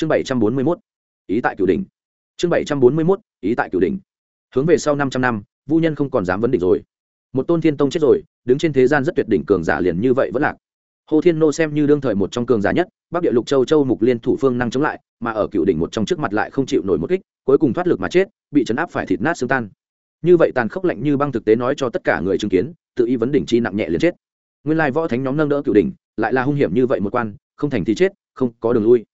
chương bảy trăm bốn mươi mốt, ý tại cửu đỉnh. Chương bảy trăm bốn mươi mốt, ý tại cửu đỉnh. Hướng về sau năm trăm năm, vu nhân không còn dám vấn đỉnh rồi. Một tôn thiên tông chết rồi, đứng trên thế gian rất tuyệt đỉnh cường giả liền như vậy vẫn lạc. Hồ thiên nô xem như đương thời một trong cường giả nhất, bắc địa lục châu châu mục liên thủ phương năng chống lại, mà ở cựu đỉnh một trong trước mặt lại không chịu nổi một kích, cuối cùng thoát lực mà chết, bị chấn áp phải thịt nát xương tan. Như vậy tàn khốc lạnh như băng thực tế nói cho tất cả người chứng kiến, tự ý vấn đỉnh chi nặng nhẹ liền chết. Nguyên lai võ thánh nhóm nâng đỡ cựu đỉnh, lại là hung hiểm như vậy một quan, không thành thì chết, không có đường lui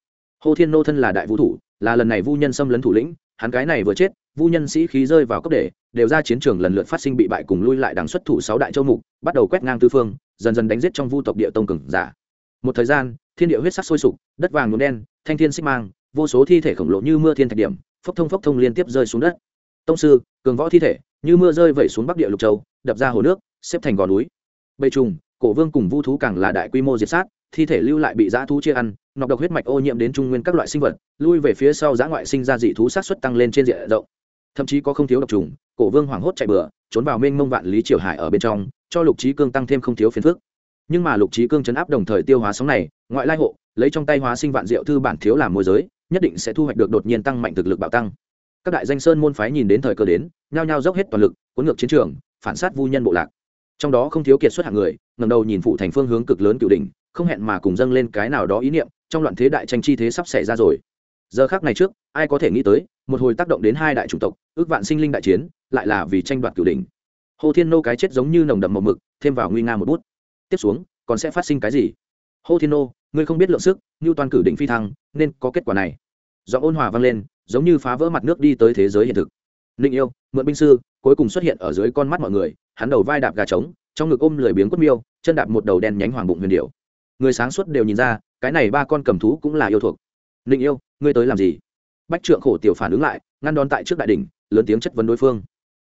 hồ thiên nô thân là đại vũ thủ, là lần này vu nhân xâm lấn thủ lĩnh, hắn cái này vừa chết, vu nhân sĩ khí rơi vào cấp để, đều ra chiến trường lần lượt phát sinh bị bại cùng lui lại đằng xuất thủ sáu đại châu mục, bắt đầu quét ngang tư phương, dần dần đánh giết trong vu tộc địa tông cường giả. Một thời gian, thiên địa huyết sắc sôi sục, đất vàng nhuộm đen, thanh thiên xích mang, vô số thi thể khổng lồ như mưa thiên thạch điểm, phốc thông phốc thông liên tiếp rơi xuống đất. Tông sư, cường võ thi thể, như mưa rơi vẩy xuống bắc địa lục châu, đập ra hồ nước, xếp thành gò núi. Bầy trùng, cổ vương cùng vu thú càng là đại quy mô diệt sát, thi thể lưu lại bị dã thú chia ăn nọc độc huyết mạch ô nhiễm đến trung nguyên các loại sinh vật, lui về phía sau giã ngoại sinh ra dị thú sát xuất tăng lên trên diện rộng. Thậm chí có không thiếu độc trùng, cổ vương hoảng hốt chạy bừa, trốn vào mênh mông vạn lý triều hải ở bên trong, cho lục trí cương tăng thêm không thiếu phiền phức. Nhưng mà lục trí cương chấn áp đồng thời tiêu hóa sóng này, ngoại lai hộ, lấy trong tay hóa sinh vạn diệu thư bản thiếu làm môi giới, nhất định sẽ thu hoạch được đột nhiên tăng mạnh thực lực bạo tăng. Các đại danh sơn môn phái nhìn đến thời cơ đến, nhao nhao dốc hết toàn lực, cuốn ngược chiến trường, phản sát vu nhân bộ lạc. Trong đó không thiếu kiệt xuất hạng người ngầm đầu nhìn phụ thành phương hướng cực lớn cựu đỉnh không hẹn mà cùng dâng lên cái nào đó ý niệm, trong loạn thế đại tranh chi thế sắp xảy ra rồi. Giờ khác này trước, ai có thể nghĩ tới, một hồi tác động đến hai đại chủng tộc, ước vạn sinh linh đại chiến, lại là vì tranh đoạt cửu đỉnh. Hồ thiên nô cái chết giống như nồng đậm màu mực, thêm vào nguy nga một bút. Tiếp xuống, còn sẽ phát sinh cái gì? Hồ thiên nô, ngươi không biết lượng sức như toàn cử đỉnh phi thăng, nên có kết quả này. Do ôn hòa vang lên, giống như phá vỡ mặt nước đi tới thế giới hiện thực. Ninh yêu, mượn binh sư, cuối cùng xuất hiện ở dưới con mắt mọi người, hắn đầu vai đạp gà trống, trong ngực ôm lười biếng quất miêu, chân đạp một đầu đen nhánh hoàng bụng huyền điệu người sáng suốt đều nhìn ra, cái này ba con cầm thú cũng là yêu thuộc. Ninh yêu, ngươi tới làm gì? Bách trượng khổ tiểu phản ứng lại, ngăn đón tại trước đại đỉnh, lớn tiếng chất vấn đối phương.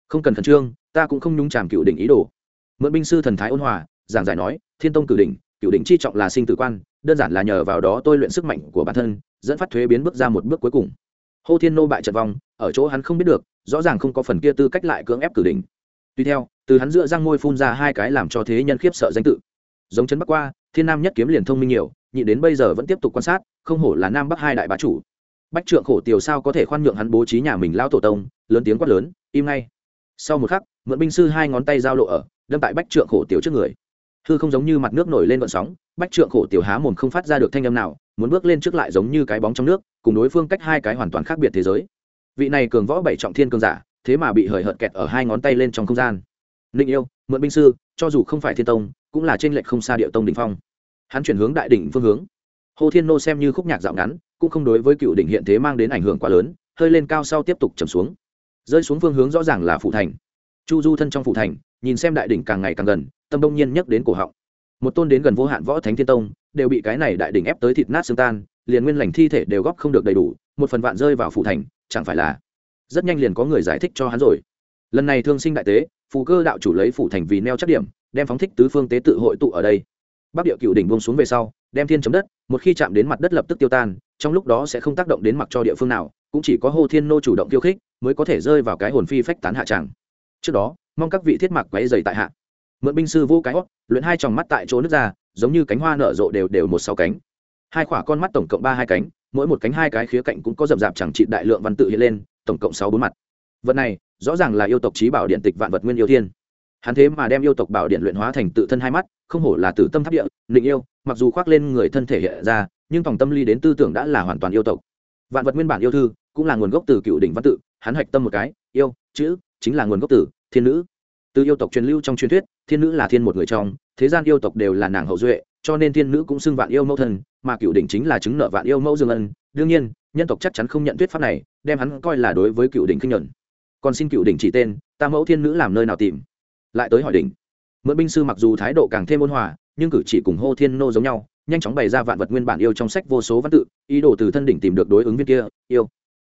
Không cần khẩn trương, ta cũng không nhúng tràm cựu đỉnh ý đồ. Mượn binh sư thần thái ôn hòa, giảng giải nói, thiên tông cử đỉnh, cựu đỉnh chi trọng là sinh tử quan, đơn giản là nhờ vào đó tôi luyện sức mạnh của bản thân, dẫn phát thuế biến bước ra một bước cuối cùng. Hô thiên nô bại trận vong, ở chỗ hắn không biết được, rõ ràng không có phần kia tư cách lại cưỡng ép cử đỉnh. Tuy theo, từ hắn dựa răng môi phun ra hai cái làm cho thế nhân khiếp sợ danh tự. Giống chấn bắc qua thiên nam nhất kiếm liền thông minh nhiều, nhị đến bây giờ vẫn tiếp tục quan sát, không hổ là nam bắc hai đại bá chủ. Bách trượng khổ tiểu sao có thể khoan nhượng hắn bố trí nhà mình lao tổ tông, lớn tiếng quát lớn, im ngay. Sau một khắc, mượn binh sư hai ngón tay giao lộ ở, đâm tại bách trượng khổ tiểu trước người. Hư không giống như mặt nước nổi lên vận sóng, bách trượng khổ tiểu há mồm không phát ra được thanh âm nào, muốn bước lên trước lại giống như cái bóng trong nước, cùng đối phương cách hai cái hoàn toàn khác biệt thế giới. Vị này cường võ bảy trọng thiên cường giả, thế mà bị hời hợt kẹt ở hai ngón tay lên trong không gian. Ninh yêu, mượn binh sư, cho dù không phải thiên tông, cũng là trên lệch không xa địa tông đỉnh phong hắn chuyển hướng đại đỉnh phương hướng. Hồ thiên nô xem như khúc nhạc dạo ngắn, cũng không đối với cựu đỉnh hiện thế mang đến ảnh hưởng quá lớn, hơi lên cao sau tiếp tục trầm xuống. Rơi xuống phương hướng rõ ràng là phụ thành. Chu du thân trong phụ thành, nhìn xem đại đỉnh càng ngày càng gần, tâm đông nhiên nhắc đến cổ họng. Một tôn đến gần vô hạn võ thánh thiên tông, đều bị cái này đại đỉnh ép tới thịt nát xương tan, liền nguyên lành thi thể đều góp không được đầy đủ, một phần vạn rơi vào phụ thành, chẳng phải là rất nhanh liền có người giải thích cho hắn rồi. Lần này thương sinh đại tế, phù cơ đạo chủ lấy phủ thành vì neo chắc điểm, đem phóng thích tứ phương tế tự hội tụ ở đây bắc địa cựu đỉnh buông xuống về sau, đem thiên chấm đất, một khi chạm đến mặt đất lập tức tiêu tan, trong lúc đó sẽ không tác động đến mặc cho địa phương nào, cũng chỉ có hồ thiên nô chủ động tiêu khích, mới có thể rơi vào cái hồn phi phách tán hạ tràng. Trước đó, mong các vị thiết mặc quấy dày tại hạ. Mượn binh sư vô cái hót, luyện hai tròng mắt tại chỗ nước ra, giống như cánh hoa nở rộ đều đều một sáu cánh. Hai khỏa con mắt tổng cộng ba hai cánh, mỗi một cánh hai cái khía cạnh cũng có rậm rạp chẳng trị đại lượng văn tự hiện lên, tổng cộng sáu bốn mặt. Vật này, rõ ràng là yêu tộc trí bảo điện tịch vạn vật nguyên yêu thiên hắn thế mà đem yêu tộc bảo điện luyện hóa thành tự thân hai mắt, không hổ là tử tâm tháp địa định yêu, mặc dù khoác lên người thân thể hiện ra, nhưng tòng tâm ly đến tư tưởng đã là hoàn toàn yêu tộc. Vạn vật nguyên bản yêu thư cũng là nguồn gốc từ cựu đỉnh văn tự, hắn hạch tâm một cái, yêu, chữ, chính là nguồn gốc từ, thiên nữ. Từ yêu tộc truyền lưu trong truyền thuyết, thiên nữ là thiên một người trong, thế gian yêu tộc đều là nàng hậu duệ, cho nên thiên nữ cũng xưng vạn yêu mẫu thân, mà cựu đỉnh chính là chứng nợ vạn yêu mẫu dương ân. Đương nhiên, nhân tộc chắc chắn không nhận thuyết pháp này, đem hắn coi là đối với cựu đỉnh kinh nhuận. Còn xin cựu đỉnh chỉ tên, ta mẫu thiên nữ làm nơi nào tìm? Lại tới hỏi đỉnh. Mượn binh sư mặc dù thái độ càng thêm ôn hòa, nhưng cử chỉ cùng hô thiên nô giống nhau, nhanh chóng bày ra vạn vật nguyên bản yêu trong sách vô số văn tự, ý đồ từ thân đỉnh tìm được đối ứng viên kia, yêu.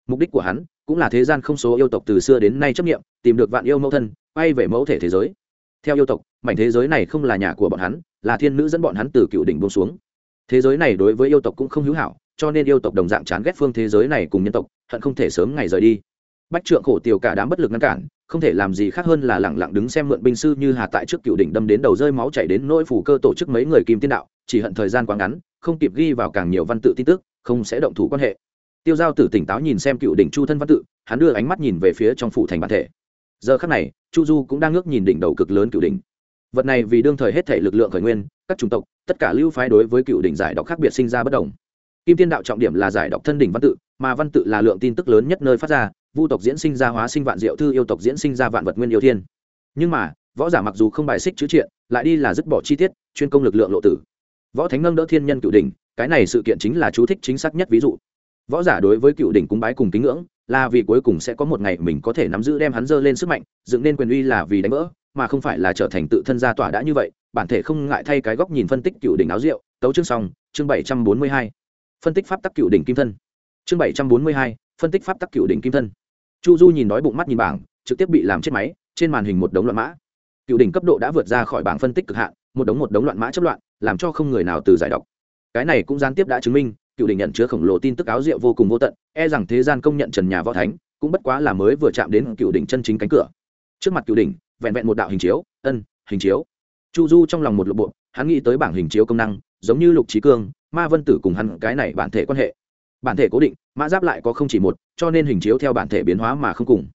Mục đích của hắn cũng là thế gian không số yêu tộc từ xưa đến nay chấp nghiệm tìm được vạn yêu mẫu thân, quay về mẫu thể thế giới. Theo yêu tộc, mảnh thế giới này không là nhà của bọn hắn, là thiên nữ dẫn bọn hắn từ cựu đỉnh buông xuống. Thế giới này đối với yêu tộc cũng không hữu hảo, cho nên yêu tộc đồng dạng chán ghét phương thế giới này cùng nhân tộc, hận không thể sớm ngày rời đi. Bách trượng khổ tiểu cả đám bất lực ngăn cản không thể làm gì khác hơn là lẳng lặng đứng xem mượn binh sư như hà tại trước cựu đỉnh đâm đến đầu rơi máu chảy đến nỗi phủ cơ tổ chức mấy người kim tiên đạo, chỉ hận thời gian quá ngắn, không kịp ghi vào càng nhiều văn tự tin tức, không sẽ động thủ quan hệ. Tiêu giao tử tỉnh táo nhìn xem cựu đỉnh chu thân văn tự, hắn đưa ánh mắt nhìn về phía trong phủ thành bản thể. Giờ khắc này, chu du cũng đang ngước nhìn đỉnh đầu cực lớn cựu đỉnh. Vật này vì đương thời hết thể lực lượng khởi nguyên, các chủng tộc, tất cả lưu phái đối với cựu đỉnh giải đọc khác biệt sinh ra bất đồng. Kim tiên đạo trọng điểm là giải đọc thân đỉnh văn tự, mà văn tự là lượng tin tức lớn nhất nơi phát ra vu tộc diễn sinh ra hóa sinh vạn diệu thư yêu tộc diễn sinh ra vạn vật nguyên yêu thiên. Nhưng mà, võ giả mặc dù không bài xích chữ triện, lại đi là dứt bỏ chi tiết, chuyên công lực lượng lộ tử. Võ thánh nâng đỡ thiên nhân cựu đỉnh, cái này sự kiện chính là chú thích chính xác nhất ví dụ. Võ giả đối với cựu đỉnh cúng bái cùng kính ngưỡng, là vì cuối cùng sẽ có một ngày mình có thể nắm giữ đem hắn dơ lên sức mạnh, dựng nên quyền uy là vì đánh vỡ, mà không phải là trở thành tự thân gia tỏa đã như vậy, bản thể không ngại thay cái góc nhìn phân tích cựu đỉnh áo rượu, tấu chương xong, chương bảy trăm bốn mươi hai. Phân tích pháp tắc cựu đỉnh kim thân. Chương bảy trăm bốn mươi hai, phân tích pháp tắc cựu đỉnh kim thân chu du nhìn đói bụng mắt nhìn bảng, trực tiếp bị làm chết máy, trên màn hình một đống loạn mã. Cựu đỉnh cấp độ đã vượt ra khỏi bảng phân tích cực hạn, một đống một đống loạn mã chấp loạn, làm cho không người nào từ giải đọc. Cái này cũng gián tiếp đã chứng minh, cựu đỉnh nhận chứa khổng lồ tin tức áo rượu vô cùng vô tận e rằng thế gian công nhận trần nhà võ thánh, cũng bất quá là mới vừa chạm đến cựu đỉnh chân chính cánh cửa. Trước mặt cựu đỉnh, vẹn vẹn một đạo hình chiếu, ân, hình chiếu. Chu du trong lòng một lộ bộ hắn nghĩ tới bảng hình chiếu công năng, giống như lục trí cương, ma vân tử cùng hắn, cái này bản thể quan hệ bản thể cố định, mã giáp lại có không chỉ một, cho nên hình chiếu theo bản thể biến hóa mà không cùng.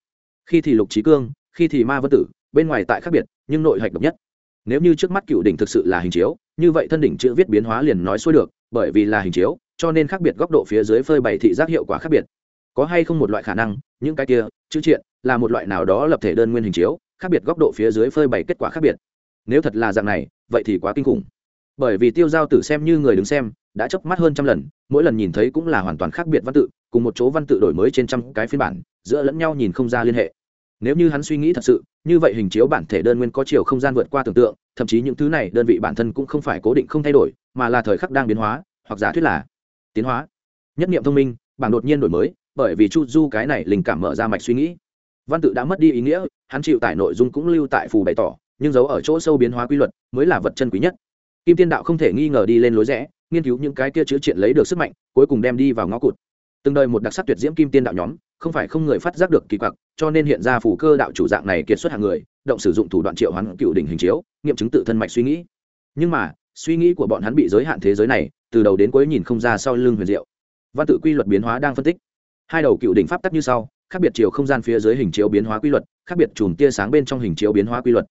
Khi thì lục trí cương, khi thì ma vân tử, bên ngoài tại khác biệt, nhưng nội hạch độc nhất. Nếu như trước mắt cựu đỉnh thực sự là hình chiếu, như vậy thân đỉnh chữ viết biến hóa liền nói xuôi được, bởi vì là hình chiếu, cho nên khác biệt góc độ phía dưới phơi bày thị giác hiệu quả khác biệt. Có hay không một loại khả năng, những cái kia, chữ triện, là một loại nào đó lập thể đơn nguyên hình chiếu, khác biệt góc độ phía dưới phơi bày kết quả khác biệt. Nếu thật là dạng này, vậy thì quá kinh khủng. Bởi vì tiêu giao tử xem như người đứng xem đã chớp mắt hơn trăm lần, mỗi lần nhìn thấy cũng là hoàn toàn khác biệt văn tự, cùng một chỗ văn tự đổi mới trên trăm cái phiên bản, giữa lẫn nhau nhìn không ra liên hệ. Nếu như hắn suy nghĩ thật sự, như vậy hình chiếu bản thể đơn nguyên có chiều không gian vượt qua tưởng tượng, thậm chí những thứ này đơn vị bản thân cũng không phải cố định không thay đổi, mà là thời khắc đang biến hóa, hoặc giả thuyết là tiến hóa. Nhất niệm thông minh, bảng đột nhiên đổi mới, bởi vì chu du cái này linh cảm mở ra mạch suy nghĩ. Văn tự đã mất đi ý nghĩa, hắn chịu tải nội dung cũng lưu tại phù bày tỏ, nhưng giấu ở chỗ sâu biến hóa quy luật mới là vật chân quý nhất. Kim tiên đạo không thể nghi ngờ đi lên lối rẽ nghiên cứu những cái kia chữ triện lấy được sức mạnh, cuối cùng đem đi vào ngõ cụt. Từng đời một đặc sắc tuyệt diễm kim tiên đạo nhóm, không phải không người phát giác được kỳ quặc, cho nên hiện ra phủ cơ đạo chủ dạng này kiệt xuất hàng người, động sử dụng thủ đoạn triệu hoán cựu đỉnh hình chiếu, nghiệm chứng tự thân mạch suy nghĩ. Nhưng mà, suy nghĩ của bọn hắn bị giới hạn thế giới này, từ đầu đến cuối nhìn không ra sau lưng huyền diệu. Văn tự quy luật biến hóa đang phân tích. Hai đầu cựu đỉnh pháp tắc như sau, khác biệt chiều không gian phía dưới hình chiếu biến hóa quy luật, khác biệt chùm tia sáng bên trong hình chiếu biến hóa quy luật.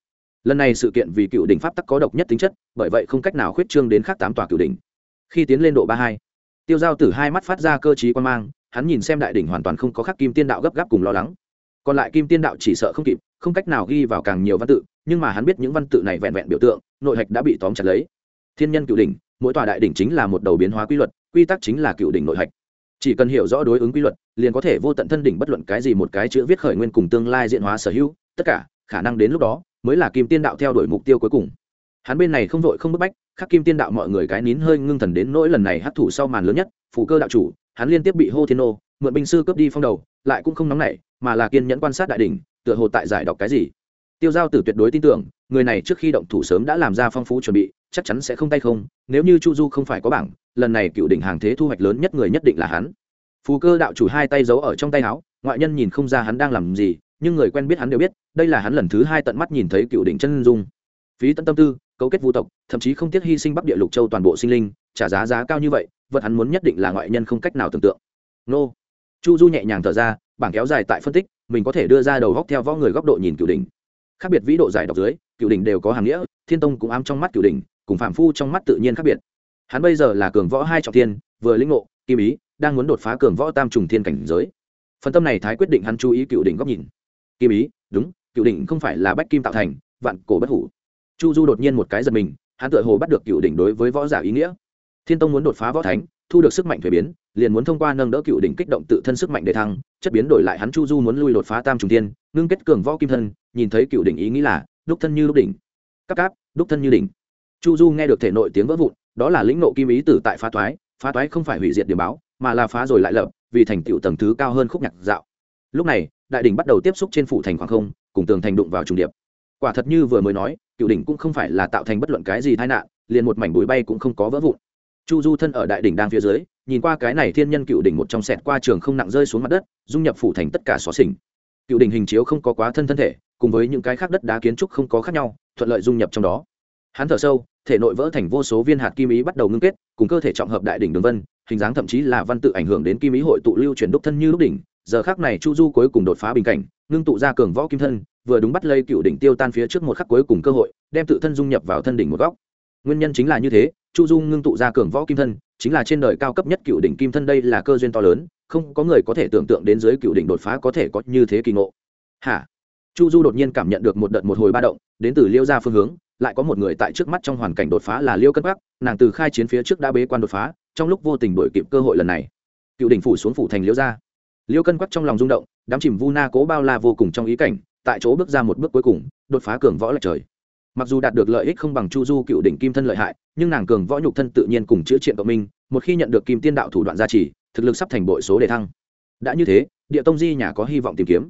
Lần này sự kiện vì cựu đỉnh pháp tắc có độc nhất tính chất, bởi vậy không cách nào khuyết trương đến khác tám tòa cựu đỉnh khi tiến lên độ ba hai. Tiêu giao tử hai mắt phát ra cơ t quan mang, hắn nhìn xem đại đỉnh hoàn toàn không có khắc kim tiên đạo gấp gáp cùng lo lắng. Còn lại kim tiên đạo chỉ sợ không kịp, không cách nào ghi vào càng nhiều văn tự, nhưng mà hắn biết những văn tự này vẹn vẹn biểu tượng, nội hạch đã bị tóm chặt lấy. Thiên nhân cựu đỉnh, mỗi tòa đại đỉnh chính là một đầu biến hóa quy luật, quy tắc chính là cựu đỉnh nội hạch. Chỉ cần hiểu rõ đối ứng quy luật, liền có thể vô tận thân đỉnh bất luận cái gì một cái chữ viết khởi nguyên cùng tương lai diện hóa sở hữu, tất cả khả năng đến lúc đó mới là kim tiên đạo theo đuổi mục tiêu cuối cùng. Hắn bên này không vội không bức bách khắc kim tiên đạo mọi người cái nín hơi ngưng thần đến nỗi lần này hấp thụ sau màn lớn nhất phủ cơ đạo chủ, hắn liên tiếp bị hô thiên nô, mượn binh sư cướp đi phong đầu, lại cũng không nóng nảy, mà là kiên nhẫn quan sát đại đỉnh, tựa hồ tại giải đọc cái gì. Tiêu giao tử tuyệt đối tin tưởng, người này trước khi động thủ sớm đã làm ra phong phú chuẩn bị, chắc chắn sẽ không tay không, nếu như chu du không phải có bảng, lần này cựu đỉnh hàng thế thu hoạch lớn nhất người nhất định là hắn. Phù cơ đạo chủ hai tay giấu ở trong tay áo, ngoại nhân nhìn không ra hắn đang làm gì, nhưng người quen biết hắn đều biết, đây là hắn lần thứ hai tận mắt nhìn thấy cựu đỉnh chân dung. Phí tận tâm tư cấu kết vu tộc, thậm chí không tiếc hy sinh bắc địa lục châu toàn bộ sinh linh, trả giá giá cao như vậy, vật hắn muốn nhất định là ngoại nhân không cách nào tưởng tượng. Nô. Chu du nhẹ nhàng thở ra, bảng kéo dài tại phân tích, mình có thể đưa ra đầu góc theo võ người góc độ nhìn cửu đỉnh. Khác biệt vĩ độ giải đọc dưới, cửu đỉnh đều có hàng nghĩa, thiên tông cũng ám trong mắt cửu đỉnh, cùng phạm phu trong mắt tự nhiên khác biệt. Hắn bây giờ là cường võ hai trọng thiên, vừa lĩnh ngộ, kim ý, đang muốn đột phá cường võ tam trùng thiên cảnh giới. Phần tâm này thái quyết định hắn chú ý cựu đỉnh góc nhìn. Kim ý, đúng cựu đỉnh không phải là bách kim tạo thành, vạn cổ bất hủ chu du đột nhiên một cái giật mình, hắn tựa hồ bắt được cựu đỉnh đối với võ giả ý nghĩa. Thiên tông muốn đột phá võ thánh, thu được sức mạnh thuế biến, liền muốn thông qua nâng đỡ cựu đỉnh kích động tự thân sức mạnh để thăng, chất biến đổi lại hắn chu du muốn lui đột phá tam trùng tiên ngưng kết cường võ kim thân, nhìn thấy cựu đỉnh ý nghĩ là, đúc thân như đúc đỉnh. Cắp cáp, đúc thân như đỉnh. Chu du nghe được thể nội tiếng vỡ vụn, đó là lĩnh nộ kim ý tử tại phá toái phá toái không phải hủy diệt điểm báo, mà là phá rồi lại lập, vì thành tựu tầng thứ cao hơn khúc nhạc dạo. Lúc này, đại đỉnh bắt đầu tiếp xúc trên phủ thành khoảng không, cùng tường thành đụng vào trùng điệp quả thật như vừa mới nói, cựu đỉnh cũng không phải là tạo thành bất luận cái gì tai nạn, liền một mảnh bụi bay cũng không có vỡ vụn. Chu du thân ở đại đỉnh đang phía dưới, nhìn qua cái này thiên nhân cựu đỉnh một trong sẹt qua trường không nặng rơi xuống mặt đất, dung nhập phủ thành tất cả xóa xỉnh. Cựu đỉnh hình chiếu không có quá thân thân thể, cùng với những cái khác đất đá kiến trúc không có khác nhau, thuận lợi dung nhập trong đó. Hắn thở sâu, thể nội vỡ thành vô số viên hạt kim ý bắt đầu ngưng kết, cùng cơ thể trọng hợp đại đỉnh đường vân, hình dáng thậm chí là văn tự ảnh hưởng đến kim ý hội tụ lưu chuyển đúc thân như lúc đỉnh. Giờ khác này chu du cuối cùng đột phá bình cảnh, ngưng tụ ra cường võ kim thân vừa đúng bắt lây cựu đỉnh tiêu tan phía trước một khắc cuối cùng cơ hội, đem tự thân dung nhập vào thân đỉnh một góc. Nguyên nhân chính là như thế, chu du ngưng tụ ra cường võ kim thân, chính là trên đời cao cấp nhất cựu đỉnh kim thân đây là cơ duyên to lớn, không có người có thể tưởng tượng đến dưới cựu đỉnh đột phá có thể có như thế kỳ ngộ. Hả? Chu du đột nhiên cảm nhận được một đợt một hồi ba động, đến từ liêu ra phương hướng, lại có một người tại trước mắt trong hoàn cảnh đột phá là liêu cân bắc, nàng từ khai chiến phía trước đã bế quan đột phá, trong lúc vô tình đổi kịp cơ hội lần này. Cựu đỉnh phủ xuống phủ thành liêu ra liêu cân quắc trong lòng rung động, đám chìm vu na cố bao la vô cùng trong ý cảnh tại chỗ bước ra một bước cuối cùng, đột phá cường võ lệch trời. Mặc dù đạt được lợi ích không bằng chu du cựu đỉnh kim thân lợi hại, nhưng nàng cường võ nhục thân tự nhiên cùng chữa triện cộng minh, một khi nhận được kim tiên đạo thủ đoạn gia trì, thực lực sắp thành bội số đề thăng. Đã như thế, địa tông di nhà có hy vọng tìm kiếm.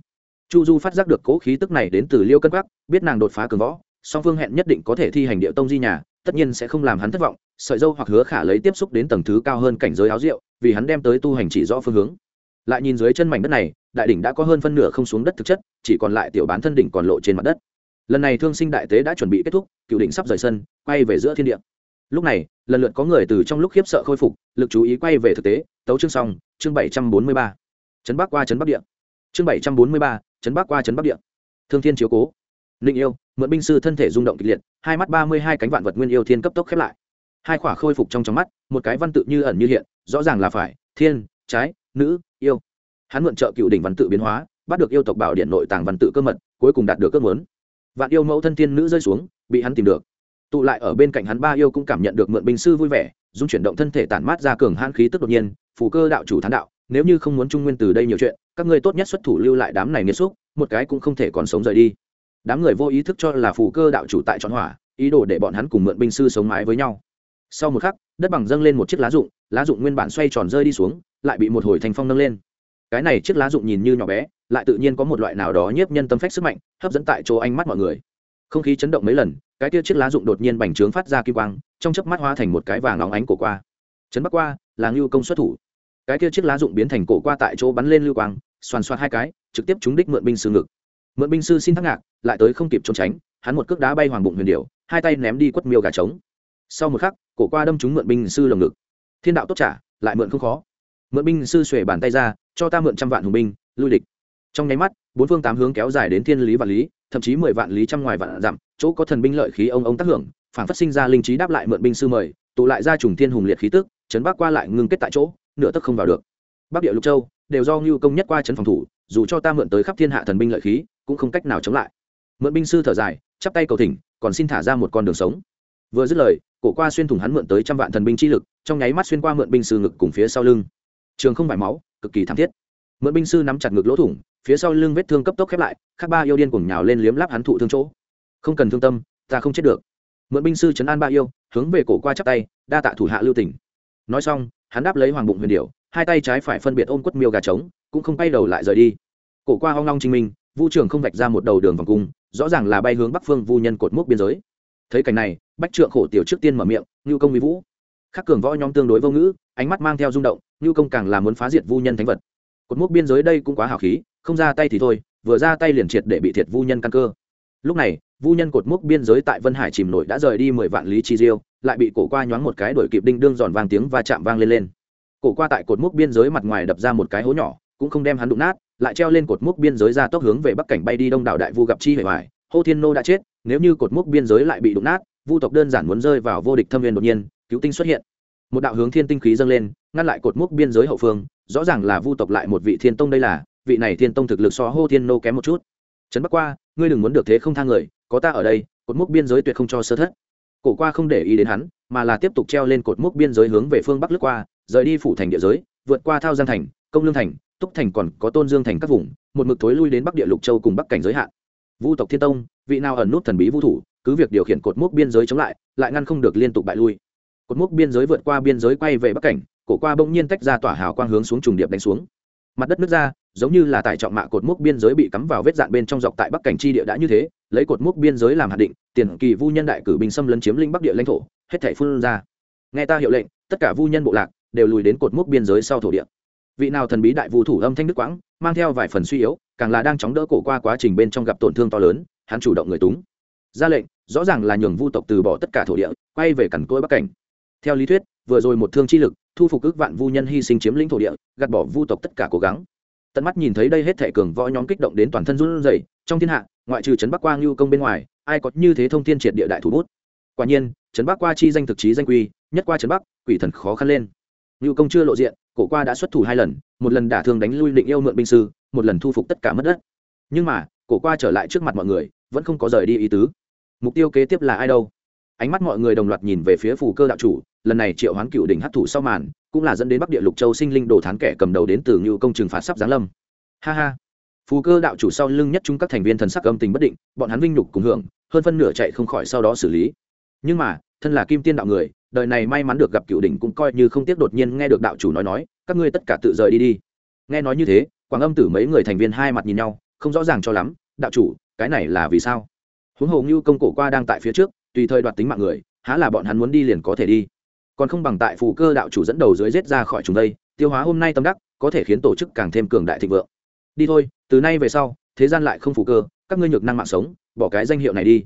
Chu du phát giác được cố khí tức này đến từ liêu cân quắc, biết nàng đột phá cường võ, song phương hẹn nhất định có thể thi hành địa tông di nhà, tất nhiên sẽ không làm hắn thất vọng, sợi dâu hoặc hứa khả lấy tiếp xúc đến tầng thứ cao hơn cảnh giới áo rượu, vì hắn đem tới tu hành chỉ rõ phương hướng. Lại nhìn dưới chân mảnh đất này đại đỉnh đã có hơn phân nửa không xuống đất thực chất, chỉ còn lại tiểu bán thân đỉnh còn lộ trên mặt đất. Lần này thương sinh đại tế đã chuẩn bị kết thúc, cựu đỉnh sắp rời sân, quay về giữa thiên địa. Lúc này, lần lượt có người từ trong lúc khiếp sợ khôi phục, lực chú ý quay về thực tế, tấu chương xong, chương bảy trăm bốn mươi ba. Chấn bắc qua chấn bắc địa. Chương bảy trăm bốn mươi ba, chấn bắc qua chấn bắc địa. Thương thiên chiếu cố. Ninh yêu, mượn binh sư thân thể rung động kịch liệt, hai mắt ba mươi hai cánh vạn vật nguyên yêu thiên cấp tốc khép lại. Hai khỏa khôi phục trong trong mắt, một cái văn tự như ẩn như hiện, rõ ràng là phải, thiên, trái, nữ, yêu hắn mượn trợ cựu đỉnh văn tự biến hóa, bắt được yêu tộc bảo điện nội tàng văn tự cơ mật, cuối cùng đạt được ước muốn. Vạn yêu mẫu thân tiên nữ rơi xuống, bị hắn tìm được. Tụ lại ở bên cạnh hắn ba yêu cũng cảm nhận được mượn binh sư vui vẻ, dung chuyển động thân thể tản mát ra cường han khí tức đột nhiên phủ cơ đạo chủ thán đạo, nếu như không muốn trung nguyên từ đây nhiều chuyện, các ngươi tốt nhất xuất thủ lưu lại đám này nghiêm xúc, một cái cũng không thể còn sống rời đi. Đám người vô ý thức cho là phủ cơ đạo chủ tại trọn hỏa, ý đồ để bọn hắn cùng mượn binh sư sống mái với nhau. Sau một khắc, đất bằng dâng lên một chiếc lá rụng lá rụng nguyên bản xoay tròn rơi đi xuống, lại bị một hồi thành phong nâng lên cái này chiếc lá rụng nhìn như nhỏ bé, lại tự nhiên có một loại nào đó nhiếp nhân tâm phách sức mạnh, hấp dẫn tại chỗ ánh mắt mọi người. Không khí chấn động mấy lần, cái kia chiếc lá rụng đột nhiên bành trướng phát ra kim quang, trong chớp mắt hóa thành một cái vàng óng ánh cổ qua. Chấn bắc qua, là ngưu công xuất thủ. Cái kia chiếc lá rụng biến thành cổ qua tại chỗ bắn lên lưu quang, xoàn xoạt hai cái, trực tiếp trúng đích mượn binh sư ngực. Mượn binh sư xin thắc ngạc, lại tới không kịp trốn tránh, hắn một cước đá bay hoàng bụng huyền điệu hai tay ném đi quất miêu gà trống. Sau một khắc, cổ qua đâm trúng mượn binh sư lồng ngực. Thiên đạo tốt trả, lại mượn không khó mượn binh sư xuể bàn tay ra, cho ta mượn trăm vạn hùng binh, lui địch. Trong nháy mắt, bốn phương tám hướng kéo dài đến thiên lý vạn lý, thậm chí mười vạn lý trăm ngoài vạn dặm, chỗ có thần binh lợi khí ông ông tác hưởng phản phát sinh ra linh trí đáp lại mượn binh sư mời, tụ lại ra trùng thiên hùng liệt khí tức, chấn bắc qua lại ngưng kết tại chỗ, nửa tức không vào được. Bắc địa lục châu đều do ngưu công nhất qua chấn phòng thủ, dù cho ta mượn tới khắp thiên hạ thần binh lợi khí, cũng không cách nào chống lại. Mượn binh sư thở dài, chắp tay cầu thỉnh, còn xin thả ra một con đường sống. Vừa dứt lời, cổ qua xuyên thủng hắn mượn tới trăm vạn thần binh chi lực, trong nháy mắt xuyên qua mượn binh sư ngực cùng phía sau lưng trường không vải máu, cực kỳ thảm thiết. Mượn binh sư nắm chặt ngực lỗ thủng, phía sau lưng vết thương cấp tốc khép lại các ba yêu điên cùng nhào lên liếm láp hắn thụ thương chỗ. Không cần thương tâm, ta không chết được. Mượn binh sư chấn an ba yêu, hướng về cổ qua chắp tay, đa tạ thủ hạ lưu tỉnh nói xong, hắn đáp lấy hoàng bụng huyền điệu hai tay trái phải phân biệt ôm quất miêu gà trống, cũng không bay đầu lại rời đi. Cổ qua hoang long chính minh, vu trường không vạch ra một đầu đường vòng cung, rõ ràng là bay hướng bắc phương vu nhân cột mốc biên giới. Thấy cảnh này, bách trượng khổ tiểu trước tiên mở miệng, ngưu công mỹ vũ. Khắc cường võ nhóm tương đối vô ngữ, ánh mắt mang theo rung động ngưu công càng là muốn phá diệt vu nhân thánh vật. Cột mốc biên giới đây cũng quá hào khí, không ra tay thì thôi, vừa ra tay liền triệt để bị thiệt vu nhân căn cơ. Lúc này, vu nhân cột mốc biên giới tại vân hải chìm nổi đã rời đi mười vạn lý chi diêu, lại bị cổ qua nhoáng một cái đổi kịp đinh đương giòn vang tiếng và chạm vang lên lên. Cổ qua tại cột mốc biên giới mặt ngoài đập ra một cái hố nhỏ, cũng không đem hắn đụng nát, lại treo lên cột mốc biên giới ra tốc hướng về bắc cảnh bay đi đông đảo đại vu gặp chi hề hoài, hô thiên nô đã chết, nếu như cột mốc biên giới lại bị đụng nát, vu tộc đơn giản muốn rơi vào vô địch thâm viên đột nhiên, cứu tinh xuất hiện một đạo hướng thiên tinh khí dâng lên, ngăn lại cột mốc biên giới hậu phương, rõ ràng là vu tộc lại một vị thiên tông đây là, vị này thiên tông thực lực so hô thiên nô kém một chút. Trấn bắc qua, ngươi đừng muốn được thế không tha người, có ta ở đây, cột mốc biên giới tuyệt không cho sơ thất. Cổ qua không để ý đến hắn, mà là tiếp tục treo lên cột mốc biên giới hướng về phương bắc lướt qua, rời đi phủ thành địa giới, vượt qua thao giang thành, công lương thành, túc thành còn có tôn dương thành các vùng, một mực thối lui đến bắc địa lục châu cùng bắc cảnh giới hạn. Vu tộc thiên tông, vị nào ẩn nút thần bí vũ thủ, cứ việc điều khiển cột mốc biên giới chống lại lại ngăn không được liên tục bại lui cột mốc biên giới vượt qua biên giới quay về bắc cảnh, cổ qua bỗng nhiên tách ra tỏa hào quang hướng xuống trùng điệp đánh xuống. Mặt đất nước ra, giống như là tại trọng mạ cột mốc biên giới bị cắm vào vết dạn bên trong dọc tại bắc cảnh chi địa đã như thế, lấy cột mốc biên giới làm hạt định, tiền kỳ vu nhân đại cử binh xâm lấn chiếm linh bắc địa lãnh thổ, hết thể phun ra. Nghe ta hiệu lệnh, tất cả vu nhân bộ lạc đều lùi đến cột mốc biên giới sau thổ địa. Vị nào thần bí đại vu thủ âm thanh đức quãng, mang theo vài phần suy yếu, càng là đang chóng đỡ cổ qua quá trình bên trong gặp tổn thương to lớn, hắn chủ động người túng. Ra lệnh, rõ ràng là nhường vu tộc từ bỏ tất cả thổ địa, quay về cằn cỗi bắc cảnh theo lý thuyết, vừa rồi một thương chi lực, thu phục ước vạn vu nhân hy sinh chiếm lĩnh thổ địa, gạt bỏ vu tộc tất cả cố gắng. Tận mắt nhìn thấy đây hết thể cường võ nhóm kích động đến toàn thân run rẩy, trong thiên hạ, ngoại trừ trấn bắc quang lưu công bên ngoài, ai có như thế thông thiên triệt địa đại thủ bút? Quả nhiên, trấn bắc qua chi danh thực chí danh quy, nhất qua trấn bắc, quỷ thần khó khăn lên. Lưu công chưa lộ diện, cổ qua đã xuất thủ hai lần, một lần đả thương đánh lui định yêu mượn binh sư, một lần thu phục tất cả mất đất. Nhưng mà, cổ qua trở lại trước mặt mọi người, vẫn không có rời đi ý tứ. Mục tiêu kế tiếp là ai đâu? Ánh mắt mọi người đồng loạt nhìn về phía phù cơ đạo chủ, lần này triệu hoán cựu đỉnh hấp thủ sau màn, cũng là dẫn đến bắc địa lục châu sinh linh đồ thán kẻ cầm đầu đến từ ngưu công trường phạt sắp giáng lâm. Ha ha. Phù cơ đạo chủ sau lưng nhất chúng các thành viên thần sắc âm tình bất định, bọn hắn vinh nhục cùng hưởng, hơn phân nửa chạy không khỏi sau đó xử lý. Nhưng mà, thân là kim tiên đạo người, đời này may mắn được gặp cựu đỉnh cũng coi như không tiếc đột nhiên nghe được đạo chủ nói nói, các ngươi tất cả tự rời đi đi. Nghe nói như thế, quảng âm tử mấy người thành viên hai mặt nhìn nhau, không rõ ràng cho lắm, đạo chủ, cái này là vì sao? Huống hồ ngưu công cổ qua đang tại phía trước tùy thời đoạt tính mạng người, há là bọn hắn muốn đi liền có thể đi. Còn không bằng tại phù cơ đạo chủ dẫn đầu dưới rết ra khỏi chúng đây, tiêu hóa hôm nay tâm đắc, có thể khiến tổ chức càng thêm cường đại thịnh vượng. Đi thôi, từ nay về sau, thế gian lại không phù cơ, các ngươi nhược năng mạng sống, bỏ cái danh hiệu này đi.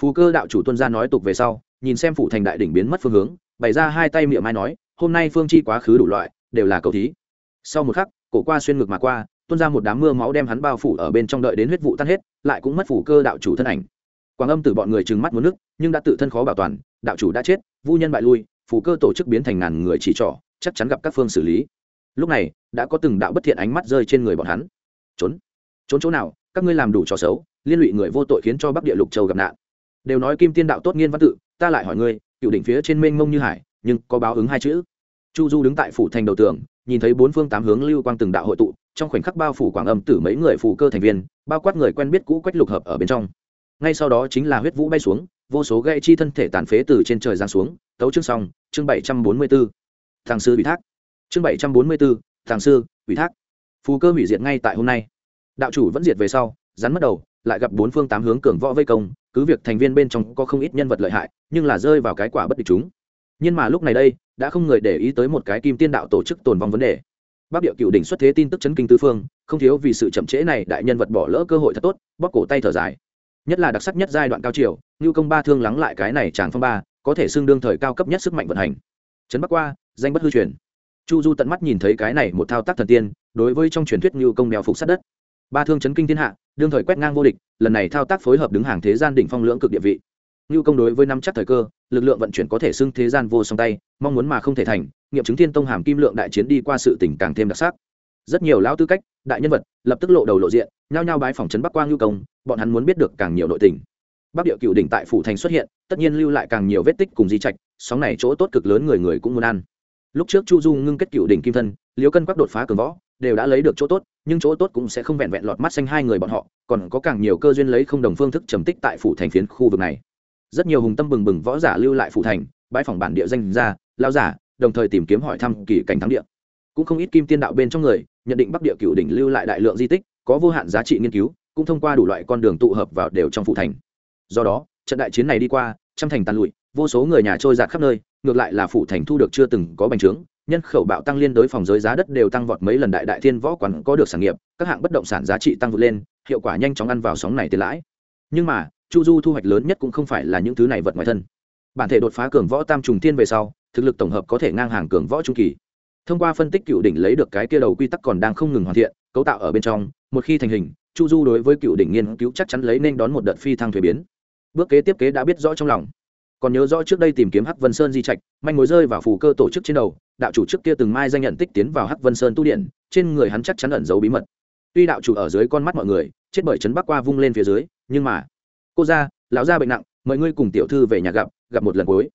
Phù cơ đạo chủ tuân gia nói tục về sau, nhìn xem phủ thành đại đỉnh biến mất phương hướng, bày ra hai tay miệng mai nói, hôm nay phương chi quá khứ đủ loại, đều là cầu thí. Sau một khắc, cổ qua xuyên ngực mà qua tuôn ra một đám mưa máu đem hắn bao phủ ở bên trong đợi đến huyết vụ tan hết, lại cũng mất phủ cơ đạo chủ thân ảnh quảng âm từ bọn người trừng mắt muốn nước, nhưng đã tự thân khó bảo toàn, đạo chủ đã chết, vu nhân bại lui phủ cơ tổ chức biến thành ngàn người chỉ trỏ, chắc chắn gặp các phương xử lý. Lúc này, đã có từng đạo bất thiện ánh mắt rơi trên người bọn hắn. Trốn? Trốn chỗ nào? Các ngươi làm đủ trò xấu, liên lụy người vô tội khiến cho bắc địa lục châu gặp nạn. Đều nói kim tiên đạo tốt nghiên văn tự, ta lại hỏi ngươi, cựu đỉnh phía trên mênh mông như hải, nhưng có báo ứng hai chữ? Chu du đứng tại phủ thành đầu tường, nhìn thấy bốn phương tám hướng lưu quang từng đạo hội tụ, trong khoảnh khắc bao phủ quảng âm tử mấy người phù cơ thành viên, bao quát người quen biết cũ quách lục hợp ở bên trong ngay sau đó chính là huyết vũ bay xuống, vô số gãy chi thân thể tàn phế từ trên trời giáng xuống. Tấu chương xong, chương bảy trăm bốn mươi b ố thằng sư ủy thác. Chương bảy trăm bốn mươi b ố thằng sư ủy thác. Phù cơ hủy diệt ngay tại hôm nay. Đạo chủ vẫn diệt về sau, rắn mất đầu, lại gặp bốn phương tám hướng cường võ vây công. Cứ việc thành viên bên trong có không ít nhân vật lợi hại, nhưng là rơi vào cái quả bất địch chúng. Nhưng mà lúc này đây, đã không người để ý tới một cái kim tiên đạo tổ chức tồn vong vấn đề. Bắc địa cựu đỉnh xuất thế tin tức chấn kinh tư phương, không thiếu vì sự chậm trễ này đại nhân vật bỏ lỡ cơ hội thật tốt bóc cổ tay thở dài nhất là đặc sắc nhất giai đoạn cao triều, ngưu công ba thương lắng lại cái này chàng phong ba, có thể xưng đương thời cao cấp nhất sức mạnh vận hành. Trấn bắc qua, danh bất hư truyền. Chu du tận mắt nhìn thấy cái này một thao tác thần tiên, đối với trong truyền thuyết ngưu công đèo phục sát đất. Ba thương chấn kinh thiên hạ, đương thời quét ngang vô địch, lần này thao tác phối hợp đứng hàng thế gian đỉnh phong lưỡng cực địa vị. Ngưu công đối với năm chắc thời cơ, lực lượng vận chuyển có thể xưng thế gian vô song tay, mong muốn mà không thể thành, nghiệm chứng thiên tông hàm kim lượng đại chiến đi qua sự tỉnh càng thêm đặc sắc rất nhiều lão tư cách, đại nhân vật, lập tức lộ đầu lộ diện, nhao nhao bái phòng trấn bắc quang lưu công, bọn hắn muốn biết được càng nhiều nội tình. Bắc địa cựu đỉnh tại phủ thành xuất hiện, tất nhiên lưu lại càng nhiều vết tích cùng di trạch, sóng này chỗ tốt cực lớn người người cũng muốn ăn. Lúc trước chu du ngưng kết cựu đỉnh kim thân liễu cân quắc đột phá cường võ, đều đã lấy được chỗ tốt, nhưng chỗ tốt cũng sẽ không vẹn vẹn lọt mắt xanh hai người bọn họ, còn có càng nhiều cơ duyên lấy không đồng phương thức trầm tích tại phủ thành phiến khu vực này. Rất nhiều hùng tâm bừng bừng võ giả lưu lại phủ thành bãi phòng bản địa danh gia lao giả, đồng thời tìm kiếm hỏi thăm kỳ cảnh thắng địa. Cũng không ít kim tiên đạo bên trong người nhận định bắc địa cựu đỉnh lưu lại đại lượng di tích, có vô hạn giá trị nghiên cứu, cũng thông qua đủ loại con đường tụ hợp vào đều trong phụ thành. Do đó, trận đại chiến này đi qua, trăm thành tàn lụi, vô số người nhà trôi giạt khắp nơi, ngược lại là phụ thành thu được chưa từng có bành trướng, nhân khẩu bạo tăng liên đối phòng giới giá đất đều tăng vọt mấy lần đại đại thiên võ quán có được sản nghiệp, các hạng bất động sản giá trị tăng vượt lên, hiệu quả nhanh chóng ăn vào sóng này tiền lãi. Nhưng mà, chu du thu hoạch lớn nhất cũng không phải là những thứ này vật ngoài thân. Bản thể đột phá cường võ tam trùng thiên về sau, thực lực tổng hợp có thể ngang hàng cường võ trung kỳ thông qua phân tích cựu đỉnh lấy được cái kia đầu quy tắc còn đang không ngừng hoàn thiện, cấu tạo ở bên trong, một khi thành hình, chu du đối với cựu đỉnh nghiên cứu chắc chắn lấy nên đón một đợt phi thăng thuế biến. Bước kế tiếp kế đã biết rõ trong lòng. Còn nhớ rõ trước đây tìm kiếm hắc vân sơn di trạch, manh mối rơi vào phù cơ tổ chức trên đầu, đạo chủ trước kia từng mai danh nhận tích tiến vào hắc vân sơn tu điện, trên người hắn chắc chắn ẩn giấu bí mật. Tuy đạo chủ ở dưới con mắt mọi người, chết bởi chấn bắc qua vung lên phía dưới, nhưng mà, cô ra lão gia bệnh nặng, mời ngươi cùng tiểu thư về nhà gặp gặp một lần cuối.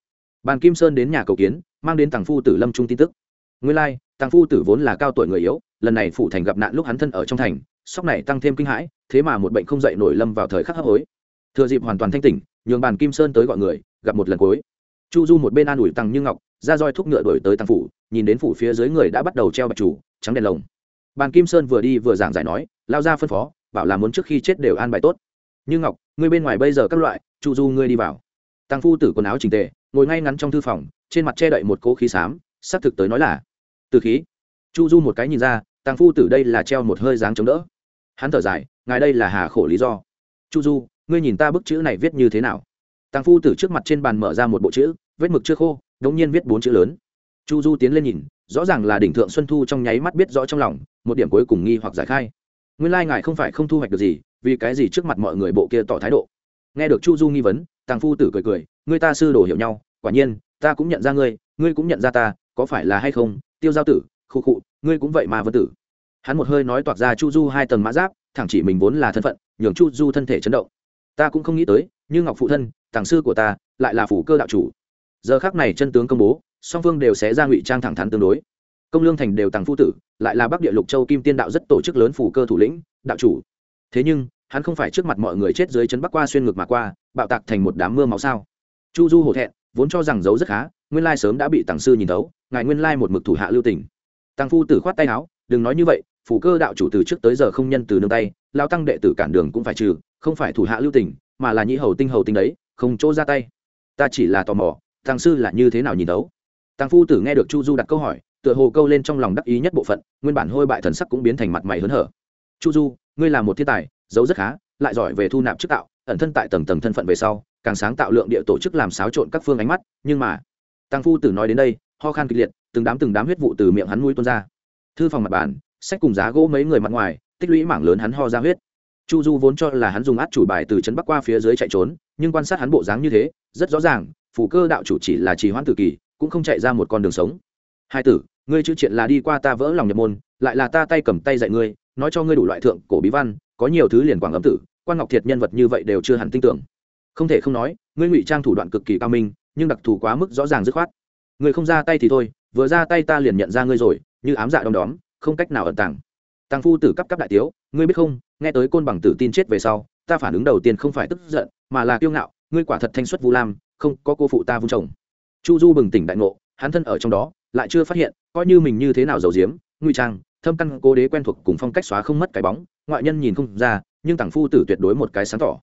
Bàn kim sơn đến nhà cầu kiến, mang đến tàng phu tử lâm trung tin tức. Nguyên lai, tăng phu tử vốn là cao tuổi người yếu lần này phủ thành gặp nạn lúc hắn thân ở trong thành sóc này tăng thêm kinh hãi thế mà một bệnh không dậy nổi lâm vào thời khắc hấp hối. Thừa dịp hoàn toàn thanh tỉnh nhường bàn kim sơn tới gọi người gặp một lần cuối. Chu du một bên an ủi tăng như ngọc ra roi thúc ngựa đổi tới tăng phủ nhìn đến phủ phía dưới người đã bắt đầu treo bạch chủ trắng đèn lồng. Bàn kim sơn vừa đi vừa giảng giải nói lao ra phân phó bảo là muốn trước khi chết đều an bài tốt. Như ngọc ngươi bên ngoài bây giờ các loại chu du ngươi đi vào. Tăng phu tử quần áo trình tề ngồi ngay ngắn trong thư phòng trên mặt che đậy một cỗ khí xám xác thực tới nói là từ khí. Chu du một cái nhìn ra tăng phu tử đây là treo một hơi dáng chống đỡ. Hắn thở dài, ngài đây là hà khổ lý do. Chu du, ngươi nhìn ta bức chữ này viết như thế nào? Tăng phu tử trước mặt trên bàn mở ra một bộ chữ, vết mực chưa khô, đống nhiên viết bốn chữ lớn. Chu du tiến lên nhìn, rõ ràng là đỉnh thượng xuân thu trong nháy mắt biết rõ trong lòng, một điểm cuối cùng nghi hoặc giải khai. Nguyên lai ngài không phải không thu hoạch được gì, vì cái gì trước mặt mọi người bộ kia tỏ thái độ? Nghe được chu du nghi vấn, tàng phu tử cười cười người ta sư đồ hiểu nhau, quả nhiên, ta cũng nhận ra ngươi ngươi cũng nhận ra ta có phải là hay không, tiêu giao tử khu khụ, ngươi cũng vậy mà vân tử. Hắn một hơi nói toạc ra chu du hai tầng mã giáp, thẳng chỉ mình vốn là thân phận, nhường chu du thân thể chấn động. Ta cũng không nghĩ tới, như ngọc phụ thân, tàng sư của ta, lại là phủ cơ đạo chủ. Giờ khác này chân tướng công bố, song phương đều sẽ ra ngụy trang thẳng thắn tương đối. Công lương thành đều tàng phu tử, lại là bắc địa lục châu kim tiên đạo rất tổ chức lớn phủ cơ thủ lĩnh, đạo chủ. Thế nhưng, hắn không phải trước mặt mọi người chết dưới chân bắc qua xuyên ngược mà qua, bạo tạc thành một đám mưa máu sao? Chu du hổ thẹn, vốn cho rằng giấu rất khá nguyên lai sớm đã bị tàng sư nhìn thấu, ngài nguyên lai một mực thủ hạ lưu tình. Tàng phu tử khoát tay áo, đừng nói như vậy phủ cơ đạo chủ từ trước tới giờ không nhân từ nương tay lao tăng đệ tử cản đường cũng phải trừ, không phải thủ hạ lưu tình, mà là nhĩ hầu tinh hầu tinh đấy, không chỗ ra tay. Ta chỉ là tò mò, tàng sư là như thế nào nhìn thấu? tàng phu tử nghe được chu du đặt câu hỏi, tựa hồ câu lên trong lòng đắc ý nhất bộ phận, nguyên bản hôi bại thần sắc cũng biến thành mặt mày hớn hở. Chu du, ngươi là một thiên tài giấu rất khá, lại giỏi về thu nạp chức tạo, ẩn thân tại tầng tầng thân phận về sau, càng sáng tạo lượng địa tổ chức làm xáo trộn các phương ánh mắt, nhưng mà tăng phu tử nói đến đây, ho khan kịch liệt, từng đám từng đám huyết vụ từ miệng hắn nuôi tuôn ra. Thư phòng mặt bàn, sách cùng giá gỗ mấy người mặt ngoài, tích lũy mảng lớn hắn ho ra huyết. Chu du vốn cho là hắn dùng át chủ bài từ trấn bắc qua phía dưới chạy trốn, nhưng quan sát hắn bộ dáng như thế, rất rõ ràng phủ cơ đạo chủ chỉ là trì hoãn tử kỳ, cũng không chạy ra một con đường sống. Hai tử, ngươi chữ chuyện là đi qua ta vỡ lòng nhập môn, lại là ta tay cầm tay dạy ngươi, nói cho ngươi đủ loại thượng cổ bí văn, có nhiều thứ liền quảng ấm tử, quan ngọc thiệt nhân vật như vậy đều chưa hẳn tin tưởng. Không thể không nói, ngươi ngụy trang thủ đoạn cực kỳ cao minh nhưng đặc thù quá mức rõ ràng dứt khoát. Người không ra tay thì thôi, vừa ra tay ta liền nhận ra ngươi rồi, như ám dạ đom đóm, không cách nào ẩn tàng. Tàng phu tử cấp cấp đại tiếu, ngươi biết không, nghe tới côn bằng tử tin chết về sau, ta phản ứng đầu tiên không phải tức giận, mà là kiêu ngạo, ngươi quả thật thanh xuất vu lam, không, có cô phụ ta vung chồng chu du bừng tỉnh đại ngộ, hắn thân ở trong đó, lại chưa phát hiện, coi như mình như thế nào giàu diếm nguy trang, thâm căn cố đế quen thuộc cùng phong cách xóa không mất cái bóng, ngoại nhân nhìn không ra, nhưng tàng phu tử tuyệt đối một cái sáng tỏ.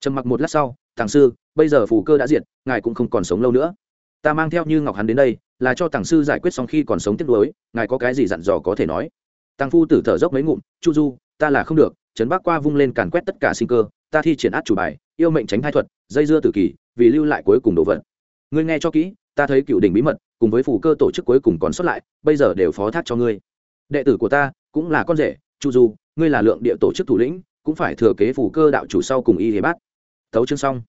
Trầm mặc một lát sau tàng sư, bây giờ phù cơ đã diệt, ngài cũng không còn sống lâu nữa. Ta mang theo như ngọc hắn đến đây, là cho tàng sư giải quyết xong khi còn sống tiếp nối ngài có cái gì dặn dò có thể nói. Tàng phu tử thở dốc mấy ngụm, chu du, ta là không được, trấn Bác qua vung lên càn quét tất cả sinh cơ, ta thi triển át chủ bài, yêu mệnh tránh thai thuật, dây dưa tử kỳ, vì lưu lại cuối cùng đồ vật. Ngươi nghe cho kỹ, ta thấy cựu đỉnh bí mật, cùng với phù cơ tổ chức cuối cùng còn xuất lại, bây giờ đều phó thác cho ngươi. Đệ tử của ta, cũng là con rể, chu du, ngươi là lượng địa tổ chức thủ lĩnh, cũng phải thừa kế phù cơ đạo chủ sau cùng y thế bát tấu chương xong.